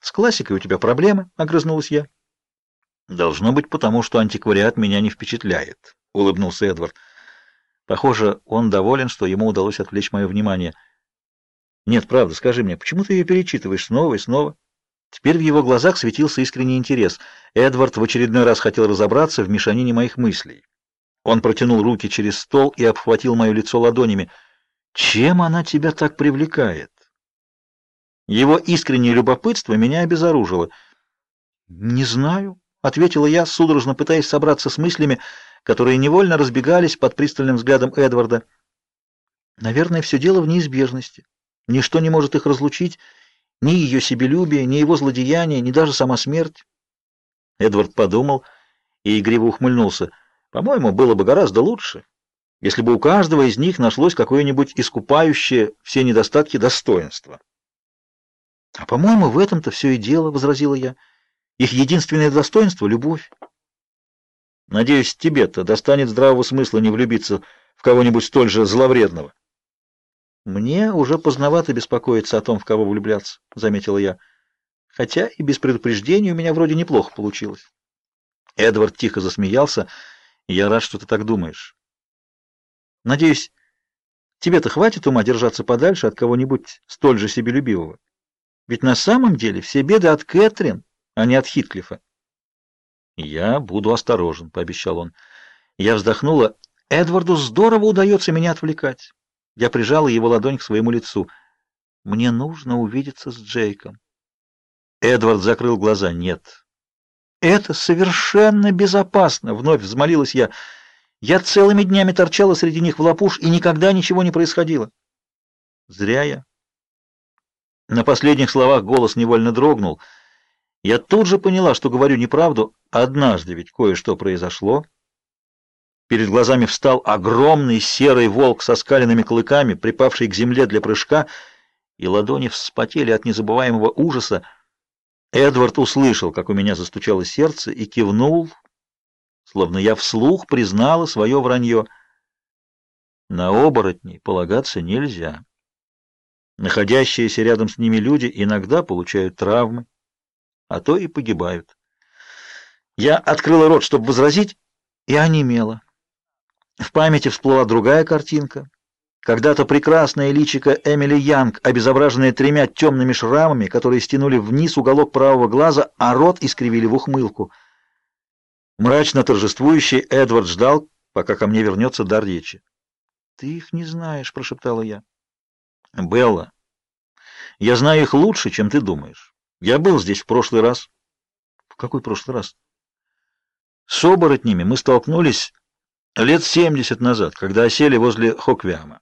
С классикой у тебя проблемы, огрызнулась я. Должно быть потому, что антиквариат меня не впечатляет, улыбнулся Эдвард. Похоже, он доволен, что ему удалось отвлечь мое внимание. Нет, правда, скажи мне, почему ты ее перечитываешь снова и снова? Теперь в его глазах светился искренний интерес. Эдвард в очередной раз хотел разобраться в мешанине моих мыслей. Он протянул руки через стол и обхватил мое лицо ладонями. Чем она тебя так привлекает? Его искреннее любопытство меня обезоружило. Не знаю, ответила я, судорожно пытаясь собраться с мыслями, которые невольно разбегались под пристальным взглядом Эдварда. Наверное, все дело в неизбежности. Ничто не может их разлучить, ни ее себелюбие, ни его злодеяние, ни даже сама смерть. Эдвард подумал и игриво ухмыльнулся. По-моему, было бы гораздо лучше, если бы у каждого из них нашлось какое-нибудь искупающее все недостатки достоинства. А по-моему, в этом-то все и дело, возразила я. Их единственное достоинство любовь. Надеюсь, тебе-то достанет здравого смысла не влюбиться в кого-нибудь столь же зловредного. Мне уже поздновато беспокоиться о том, в кого влюбляться, заметила я. Хотя и без предупреждения у меня вроде неплохо получилось. Эдвард тихо засмеялся. Я рад, что ты так думаешь. Надеюсь, тебе-то хватит ума держаться подальше от кого-нибудь столь же себелюбивого. Ведь на самом деле все беды от Кэтрин, а не от Хитклифа. Я буду осторожен, пообещал он. Я вздохнула. Эдварду здорово удается меня отвлекать. Я прижала его ладонь к своему лицу. Мне нужно увидеться с Джейком. Эдвард закрыл глаза. Нет. Это совершенно безопасно, вновь взмолилась я. Я целыми днями торчала среди них в лапуш, и никогда ничего не происходило. Зря я. На последних словах голос невольно дрогнул. Я тут же поняла, что говорю неправду. Однажды ведь кое-что произошло. Перед глазами встал огромный серый волк со скаленными клыками, припавший к земле для прыжка, и ладони вспотели от незабываемого ужаса. Эдвард услышал, как у меня застучало сердце, и кивнул, словно я вслух признала свое вранье. На оборотней полагаться нельзя. Находящиеся рядом с ними люди иногда получают травмы, а то и погибают. Я открыла рот, чтобы возразить, и онемела. В памяти всплыла другая картинка. Когда-то прекрасное личико Эмили Янг, обезображенное тремя темными шрамами, которые стянули вниз уголок правого глаза, а рот искривили в ухмылку. Мрачно торжествующий Эдвард ждал, пока ко мне вернется дар речи. «Ты их не знаешь», — прошептала я. «Белла, я знаю их лучше, чем ты думаешь. Я был здесь в прошлый раз». «В какой прошлый раз?» «С оборотнями мы столкнулись Лет семьдесят назад, когда осели возле Хоквиама.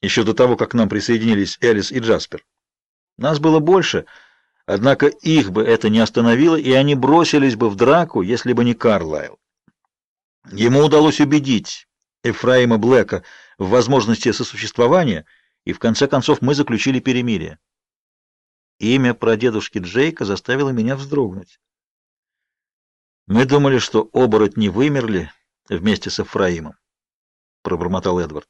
Еще до того, как к нам присоединились Элис и Джаспер. Нас было больше, однако их бы это не остановило, и они бросились бы в драку, если бы не Карлайл. Ему удалось убедить Эфраима Блэка в возможности сосуществования, и в конце концов мы заключили перемирие. Имя прадедушки Джейка заставило меня вздрогнуть. Мы думали, что оборотни вымерли, вместе с Эфраимом, пробормотал Эдвард.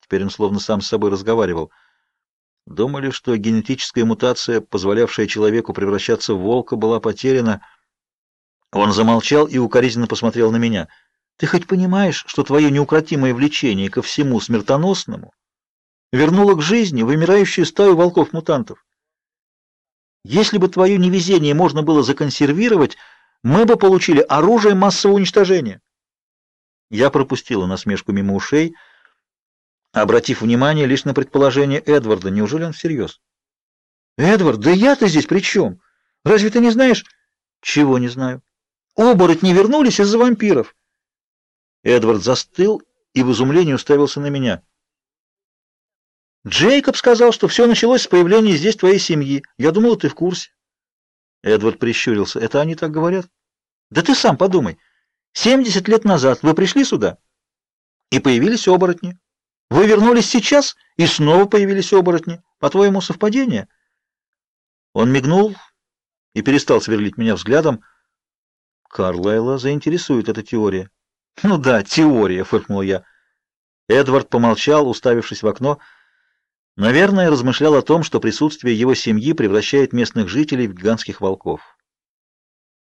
Теперь он словно сам с собой разговаривал. Думали, что генетическая мутация, позволявшая человеку превращаться в волка, была потеряна. Он замолчал и укоризненно посмотрел на меня. Ты хоть понимаешь, что твое неукротимое влечение ко всему смертоносному вернуло к жизни вымирающую стаю волков-мутантов? Если бы твое невезение можно было законсервировать, мы бы получили оружие массового уничтожения. Я пропустила насмешку мимо ушей, обратив внимание лишь на предположение Эдварда. Неужели он всерьез? Эдвард, да я-то здесь при чем? Разве ты не знаешь? Чего не знаю? Оборотни вернулись из-за вампиров. Эдвард застыл и в изумлении уставился на меня. Джейкоб сказал, что все началось с появления здесь твоей семьи. Я думал, ты в курсе. Эдвард прищурился. Это они так говорят? Да ты сам подумай. Семьдесят лет назад вы пришли сюда, и появились оборотни. Вы вернулись сейчас, и снова появились оборотни. По-твоему, совпадение? Он мигнул и перестал сверлить меня взглядом. Карлайла заинтересует эта теория. Ну да, теория, фыркнул я. Эдвард помолчал, уставившись в окно. Наверное, размышлял о том, что присутствие его семьи превращает местных жителей в гигантских волков.